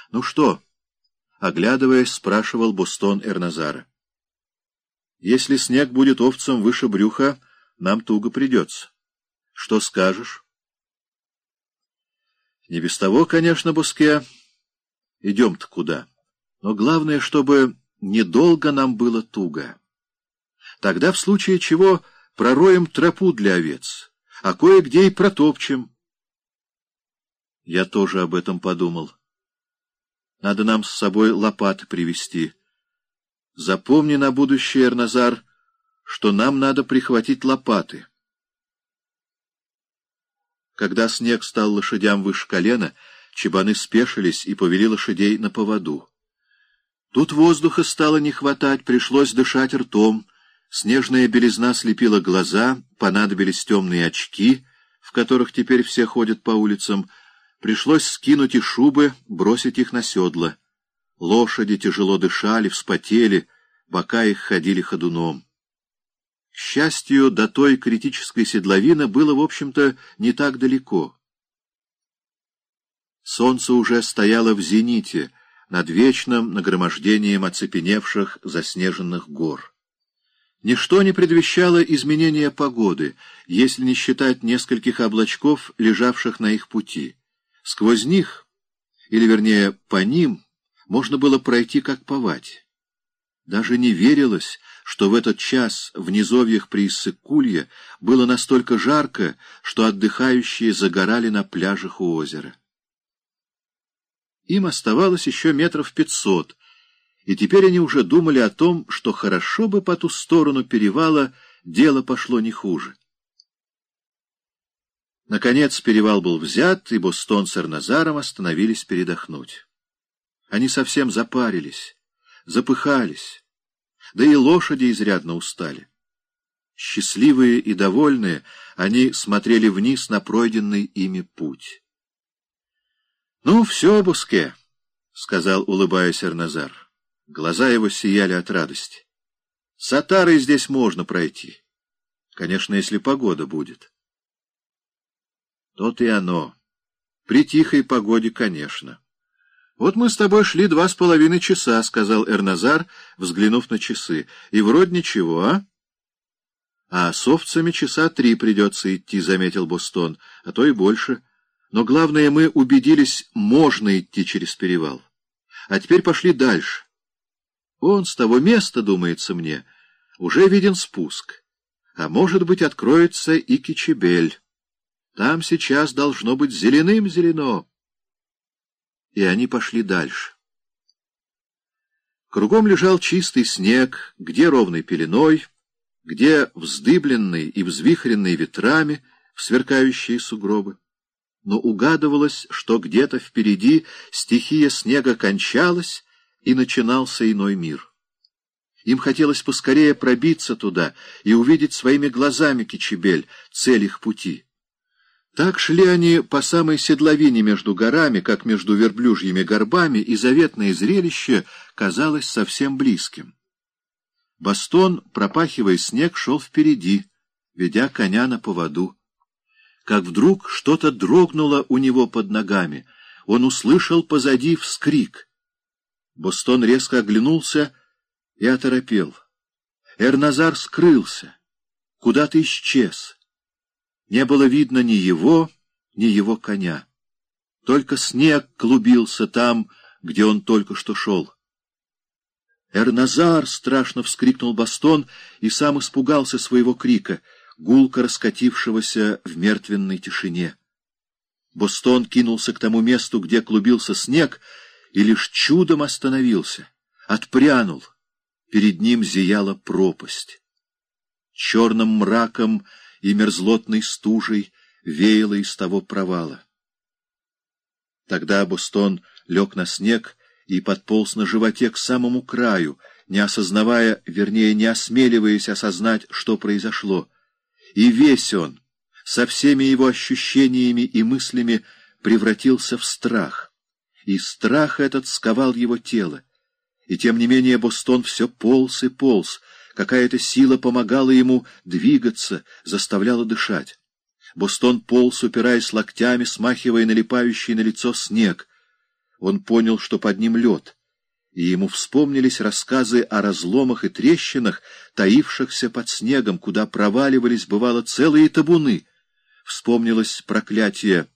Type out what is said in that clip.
— Ну что? — оглядываясь, спрашивал Бостон Эрназара. — Если снег будет овцам выше брюха, нам туго придется. Что скажешь? — Не без того, конечно, Буске. Идем-то куда? Но главное, чтобы недолго нам было туго. Тогда, в случае чего, пророем тропу для овец, а кое-где и протопчем. Я тоже об этом подумал. Надо нам с собой лопаты привезти. Запомни на будущее, Эрназар, что нам надо прихватить лопаты. Когда снег стал лошадям выше колена, чебаны спешились и повели лошадей на поводу. Тут воздуха стало не хватать, пришлось дышать ртом. Снежная белизна слепила глаза, понадобились темные очки, в которых теперь все ходят по улицам. Пришлось скинуть и шубы, бросить их на седла. Лошади тяжело дышали, вспотели, бока их ходили ходуном. К счастью, до той критической седловины было, в общем-то, не так далеко. Солнце уже стояло в зените, над вечным нагромождением оцепеневших заснеженных гор. Ничто не предвещало изменения погоды, если не считать нескольких облачков, лежавших на их пути. Сквозь них, или вернее по ним, можно было пройти как по вате. Даже не верилось, что в этот час в низовьях при Иссык-Кулье было настолько жарко, что отдыхающие загорали на пляжах у озера. Им оставалось еще метров пятьсот, и теперь они уже думали о том, что хорошо бы по ту сторону перевала дело пошло не хуже. Наконец перевал был взят, и Бостон с Эрназаром остановились передохнуть. Они совсем запарились, запыхались, да и лошади изрядно устали. Счастливые и довольные, они смотрели вниз на пройденный ими путь. — Ну, все, Буске, — сказал, улыбаясь Эрназар. Глаза его сияли от радости. — С Атарой здесь можно пройти. Конечно, если погода будет. То-то и оно. При тихой погоде, конечно. Вот мы с тобой шли два с половиной часа, — сказал Эрназар, взглянув на часы. — И вроде ничего, а? — А с овцами часа три придется идти, — заметил Бостон, — а то и больше. — но главное, мы убедились, можно идти через перевал. А теперь пошли дальше. Он с того места, думается мне, уже виден спуск. А может быть, откроется и Кичебель. Там сейчас должно быть зеленым-зелено. И они пошли дальше. Кругом лежал чистый снег, где ровной пеленой, где вздыбленный и взвихренный ветрами в сверкающие сугробы но угадывалось, что где-то впереди стихия снега кончалась, и начинался иной мир. Им хотелось поскорее пробиться туда и увидеть своими глазами Кичебель, цель их пути. Так шли они по самой седловине между горами, как между верблюжьими горбами, и заветное зрелище казалось совсем близким. Бастон, пропахивая снег, шел впереди, ведя коня на поводу как вдруг что-то дрогнуло у него под ногами. Он услышал позади вскрик. Бостон резко оглянулся и оторопел. Эрназар скрылся, куда-то исчез. Не было видно ни его, ни его коня. Только снег клубился там, где он только что шел. «Эрназар!» — страшно вскрикнул Бастон и сам испугался своего крика — гулко раскатившегося в мертвенной тишине. Бостон кинулся к тому месту, где клубился снег, и лишь чудом остановился, отпрянул. Перед ним зияла пропасть. Черным мраком и мерзлотной стужей веяло из того провала. Тогда Бостон лег на снег и подполз на животе к самому краю, не осознавая, вернее, не осмеливаясь осознать, что произошло — и весь он, со всеми его ощущениями и мыслями, превратился в страх. И страх этот сковал его тело. И тем не менее Бостон все полз и полз, какая-то сила помогала ему двигаться, заставляла дышать. Бостон полз, упираясь локтями, смахивая налипающий на лицо снег. Он понял, что под ним лед, и ему вспомнились рассказы о разломах и трещинах, таившихся под снегом, куда проваливались, бывало, целые табуны. Вспомнилось проклятие